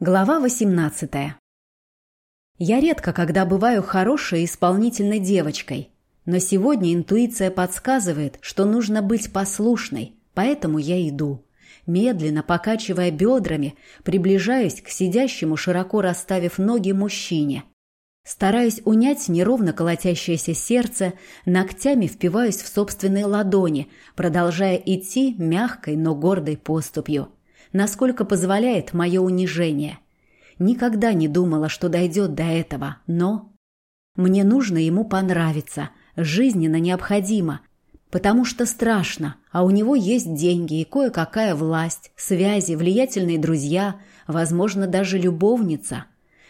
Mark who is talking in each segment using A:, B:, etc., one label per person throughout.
A: Глава 18. Я редко когда бываю хорошей исполнительной девочкой, но сегодня интуиция подсказывает, что нужно быть послушной, поэтому я иду. Медленно покачивая бедрами, приближаюсь к сидящему, широко расставив ноги мужчине. Стараюсь унять неровно колотящееся сердце, ногтями впиваюсь в собственные ладони, продолжая идти мягкой, но гордой поступью насколько позволяет мое унижение. Никогда не думала, что дойдет до этого, но... Мне нужно ему понравиться, жизненно необходимо, потому что страшно, а у него есть деньги и кое-какая власть, связи, влиятельные друзья, возможно, даже любовница.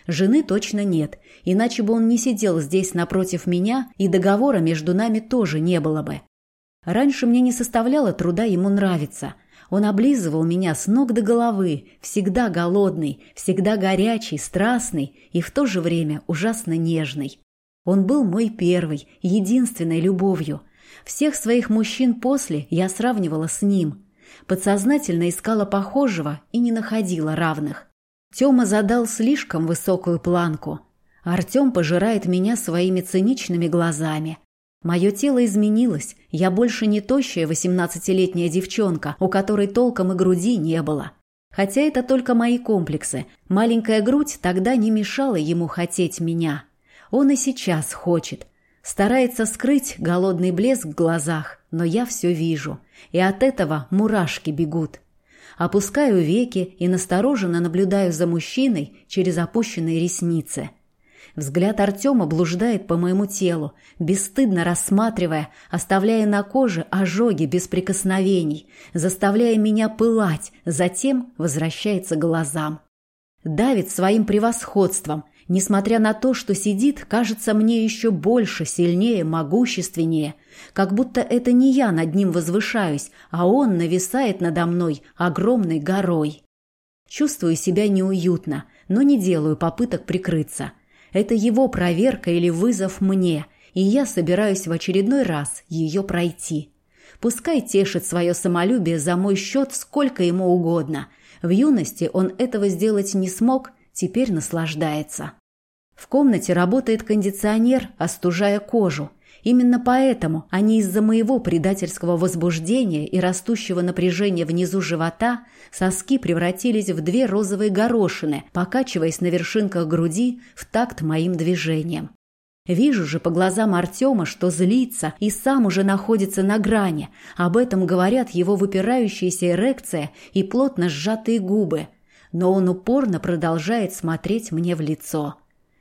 A: Жены точно нет, иначе бы он не сидел здесь напротив меня, и договора между нами тоже не было бы. Раньше мне не составляло труда ему нравиться – он облизывал меня с ног до головы, всегда голодный, всегда горячий, страстный и в то же время ужасно нежный. Он был мой первой, единственной любовью. Всех своих мужчин после я сравнивала с ним. Подсознательно искала похожего и не находила равных. Тёма задал слишком высокую планку. Артём пожирает меня своими циничными глазами. Мое тело изменилось, я больше не тощая восемнадцатилетняя девчонка, у которой толком и груди не было. Хотя это только мои комплексы. Маленькая грудь тогда не мешала ему хотеть меня. Он и сейчас хочет. Старается скрыть голодный блеск в глазах, но я все вижу. И от этого мурашки бегут. Опускаю веки и настороженно наблюдаю за мужчиной через опущенные ресницы – Взгляд Артема блуждает по моему телу, бесстыдно рассматривая, оставляя на коже ожоги без прикосновений, заставляя меня пылать, затем возвращается к глазам. Давит своим превосходством, несмотря на то, что сидит, кажется мне еще больше, сильнее, могущественнее, как будто это не я над ним возвышаюсь, а он нависает надо мной огромной горой. Чувствую себя неуютно, но не делаю попыток прикрыться. Это его проверка или вызов мне, и я собираюсь в очередной раз ее пройти. Пускай тешит свое самолюбие за мой счет сколько ему угодно. В юности он этого сделать не смог, теперь наслаждается. В комнате работает кондиционер, остужая кожу. Именно поэтому, а не из-за моего предательского возбуждения и растущего напряжения внизу живота, соски превратились в две розовые горошины, покачиваясь на вершинках груди в такт моим движениям. Вижу же по глазам Артема, что злится и сам уже находится на грани. Об этом говорят его выпирающаяся эрекция и плотно сжатые губы. Но он упорно продолжает смотреть мне в лицо.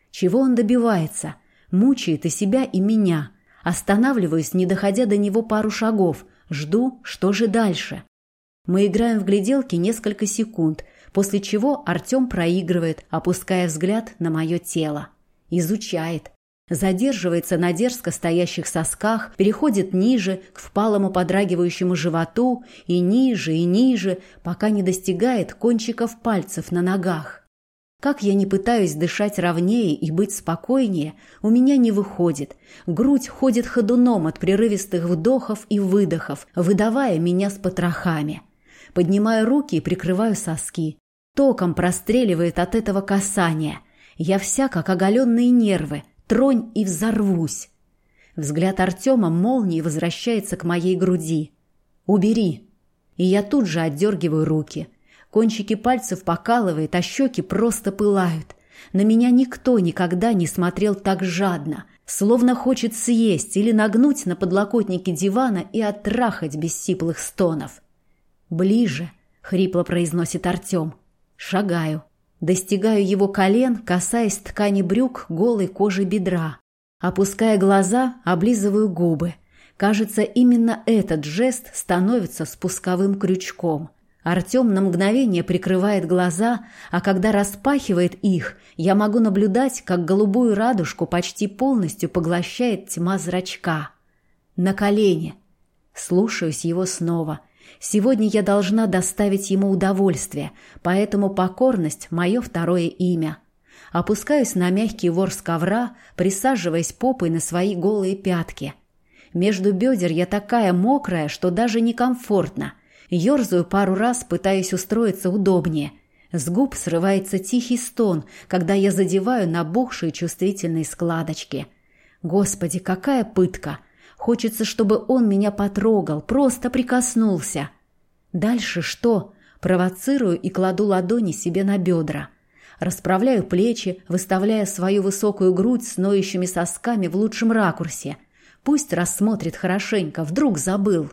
A: Чего он добивается? Мучает и себя, и меня – Останавливаюсь, не доходя до него пару шагов. Жду, что же дальше. Мы играем в гляделки несколько секунд, после чего Артем проигрывает, опуская взгляд на мое тело. Изучает. Задерживается на дерзко стоящих сосках, переходит ниже, к впалому подрагивающему животу, и ниже, и ниже, пока не достигает кончиков пальцев на ногах. Как я не пытаюсь дышать ровнее и быть спокойнее, у меня не выходит. Грудь ходит ходуном от прерывистых вдохов и выдохов, выдавая меня с потрохами. Поднимаю руки и прикрываю соски. Током простреливает от этого касания. Я вся как оголенные нервы. Тронь и взорвусь. Взгляд Артема молнией возвращается к моей груди. «Убери!» И я тут же отдергиваю руки – Кончики пальцев покалывает, а щеки просто пылают. На меня никто никогда не смотрел так жадно, словно хочет съесть или нагнуть на подлокотнике дивана и оттрахать без сиплых стонов. «Ближе», — хрипло произносит Артем. Шагаю. Достигаю его колен, касаясь ткани брюк голой кожи бедра. Опуская глаза, облизываю губы. Кажется, именно этот жест становится спусковым крючком — Артем на мгновение прикрывает глаза, а когда распахивает их, я могу наблюдать, как голубую радужку почти полностью поглощает тьма зрачка. На колени. Слушаюсь его снова. Сегодня я должна доставить ему удовольствие, поэтому покорность – мое второе имя. Опускаюсь на мягкий ворс ковра, присаживаясь попой на свои голые пятки. Между бедер я такая мокрая, что даже некомфортно – Ёрзаю пару раз, пытаясь устроиться удобнее. С губ срывается тихий стон, когда я задеваю набухшие чувствительные складочки. Господи, какая пытка! Хочется, чтобы он меня потрогал, просто прикоснулся. Дальше что? Провоцирую и кладу ладони себе на бедра. Расправляю плечи, выставляя свою высокую грудь с ноющими сосками в лучшем ракурсе. Пусть рассмотрит хорошенько, вдруг забыл.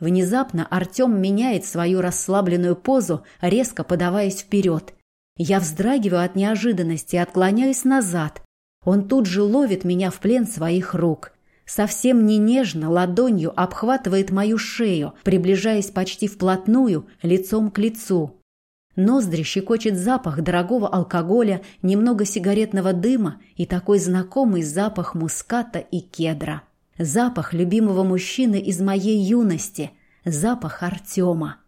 A: Внезапно Артем меняет свою расслабленную позу, резко подаваясь вперед. Я вздрагиваю от неожиданности и отклоняюсь назад. Он тут же ловит меня в плен своих рук. Совсем не нежно ладонью обхватывает мою шею, приближаясь почти вплотную, лицом к лицу. Ноздри щекочет запах дорогого алкоголя, немного сигаретного дыма и такой знакомый запах муската и кедра. Запах любимого мужчины из моей юности. Запах Артема.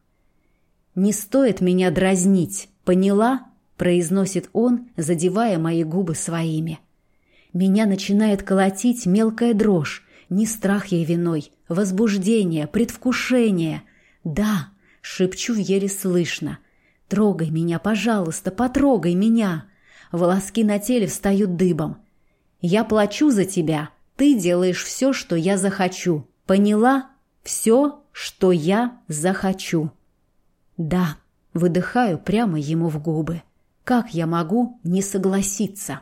A: «Не стоит меня дразнить, поняла?» – произносит он, задевая мои губы своими. Меня начинает колотить мелкая дрожь. Не страх ей виной, возбуждение, предвкушение. «Да!» – шепчу еле слышно. «Трогай меня, пожалуйста, потрогай меня!» Волоски на теле встают дыбом. «Я плачу за тебя!» Ты делаешь все, что я захочу. Поняла? Все, что я захочу. Да, выдыхаю прямо ему в губы. Как я могу не согласиться?